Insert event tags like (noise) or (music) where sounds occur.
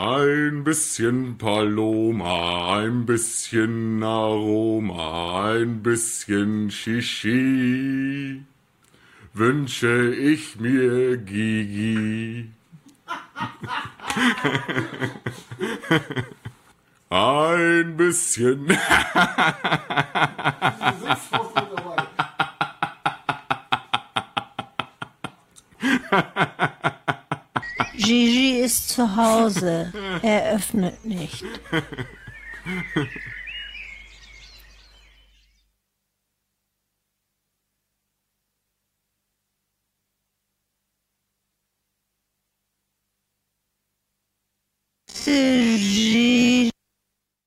Ein bisschen Paloma, ein bisschen Aroma, ein bisschen Shishi. Wünsche ich mir Gigi. Ein bisschen. (laughs) (laughs) Gigi ist zu Hause. Er öffnet nicht. (laughs) Gigi.